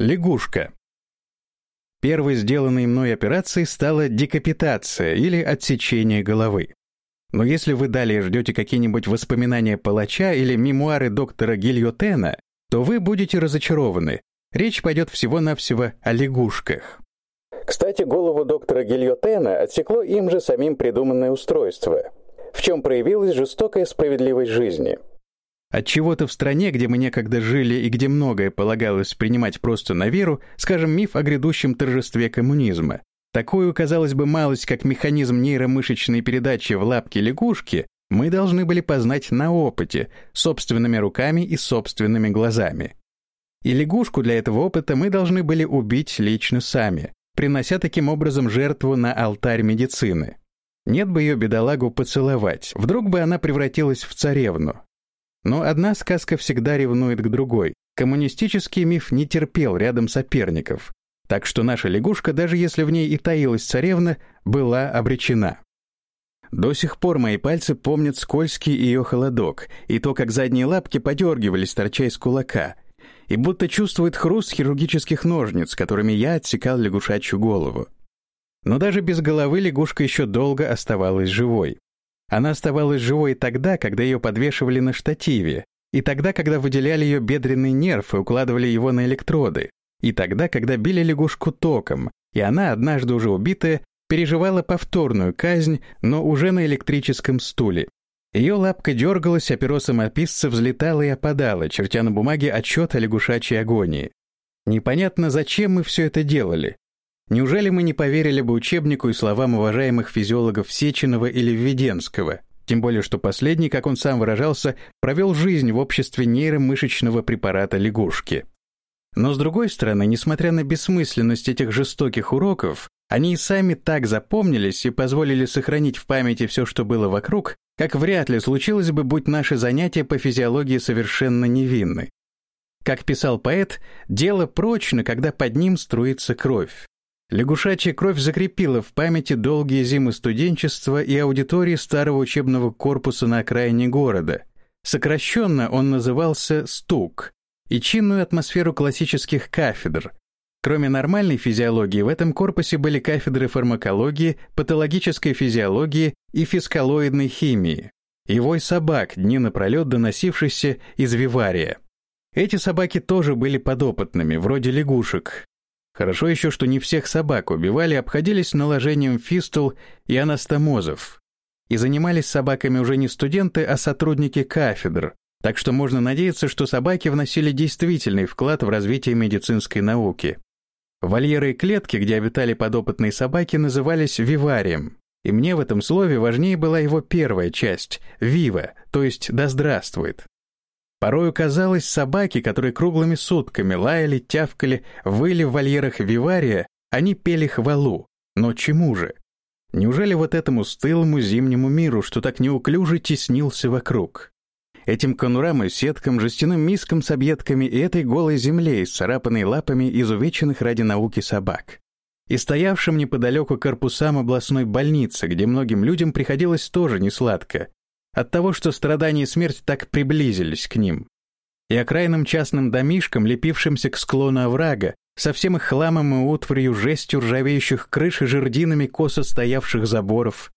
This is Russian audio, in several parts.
Лягушка. Первой сделанной мной операцией стала декапитация или отсечение головы. Но если вы далее ждете какие-нибудь воспоминания палача или мемуары доктора Гильотена, то вы будете разочарованы. Речь пойдет всего-навсего о лягушках. Кстати, голову доктора Гильотена отсекло им же самим придуманное устройство, в чем проявилась жестокая справедливость жизни — от чего-то в стране, где мы некогда жили и где многое полагалось принимать просто на веру, скажем, миф о грядущем торжестве коммунизма. Такую, казалось бы, малость, как механизм нейромышечной передачи в лапке лягушки, мы должны были познать на опыте, собственными руками и собственными глазами. И лягушку для этого опыта мы должны были убить лично сами, принося таким образом жертву на алтарь медицины. Нет бы ее бедолагу поцеловать, вдруг бы она превратилась в царевну, но одна сказка всегда ревнует к другой. Коммунистический миф не терпел рядом соперников. Так что наша лягушка, даже если в ней и таилась царевна, была обречена. До сих пор мои пальцы помнят скользкий ее холодок и то, как задние лапки подергивались, торча из кулака, и будто чувствует хруст хирургических ножниц, которыми я отсекал лягушачью голову. Но даже без головы лягушка еще долго оставалась живой. Она оставалась живой тогда, когда ее подвешивали на штативе, и тогда, когда выделяли ее бедренный нерв и укладывали его на электроды, и тогда, когда били лягушку током, и она, однажды уже убитая, переживала повторную казнь, но уже на электрическом стуле. Ее лапка дергалась, а перо самописца взлетало и опадало, чертя на бумаге отчет о лягушачьей агонии. Непонятно, зачем мы все это делали. Неужели мы не поверили бы учебнику и словам уважаемых физиологов Сеченова или Введенского? Тем более, что последний, как он сам выражался, провел жизнь в обществе нейромышечного препарата лягушки. Но с другой стороны, несмотря на бессмысленность этих жестоких уроков, они и сами так запомнились и позволили сохранить в памяти все, что было вокруг, как вряд ли случилось бы, будь наши занятия по физиологии совершенно невинны. Как писал поэт, дело прочно, когда под ним струится кровь. Лягушачья кровь закрепила в памяти долгие зимы студенчества и аудитории старого учебного корпуса на окраине города. Сокращенно он назывался «стук» и чинную атмосферу классических кафедр. Кроме нормальной физиологии, в этом корпусе были кафедры фармакологии, патологической физиологии и фискалоидной химии. И вой собак, дни напролет доносившийся из вивария. Эти собаки тоже были подопытными, вроде лягушек, Хорошо еще, что не всех собак убивали, обходились наложением фистул и анастомозов. И занимались собаками уже не студенты, а сотрудники кафедр. Так что можно надеяться, что собаки вносили действительный вклад в развитие медицинской науки. Вольеры и клетки, где обитали подопытные собаки, назывались виварием. И мне в этом слове важнее была его первая часть — «вива», то есть «да здравствует». Порою казалось, собаки, которые круглыми сутками лаяли, тявкали, выли в вольерах вивария, они пели хвалу. Но чему же? Неужели вот этому стылому зимнему миру, что так неуклюже теснился вокруг? Этим конурам и сеткам, жестяным мискам с объедками и этой голой земле, исцарапанной лапами изувеченных ради науки собак. И стоявшим неподалеку корпусам областной больницы, где многим людям приходилось тоже несладко, от того, что страдания и смерть так приблизились к ним. И окраинным частным домишкам, лепившимся к склону оврага, со всем их хламом и утварью, жестью ржавеющих крыш и жердинами косо стоявших заборов,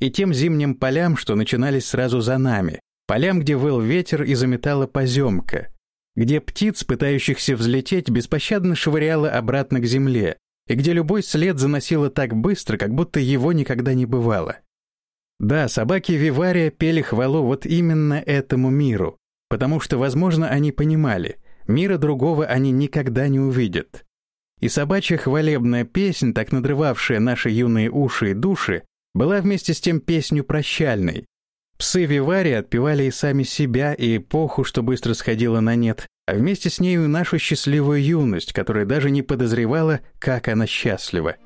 и тем зимним полям, что начинались сразу за нами, полям, где выл ветер и заметала поземка, где птиц, пытающихся взлететь, беспощадно швыряло обратно к земле, и где любой след заносило так быстро, как будто его никогда не бывало. Да, собаки Вивария пели хвалу вот именно этому миру, потому что, возможно, они понимали, мира другого они никогда не увидят. И собачья хвалебная песнь, так надрывавшая наши юные уши и души, была вместе с тем песню прощальной. Псы Вивари отпевали и сами себя, и эпоху, что быстро сходила на нет, а вместе с нею нашу счастливую юность, которая даже не подозревала, как она счастлива.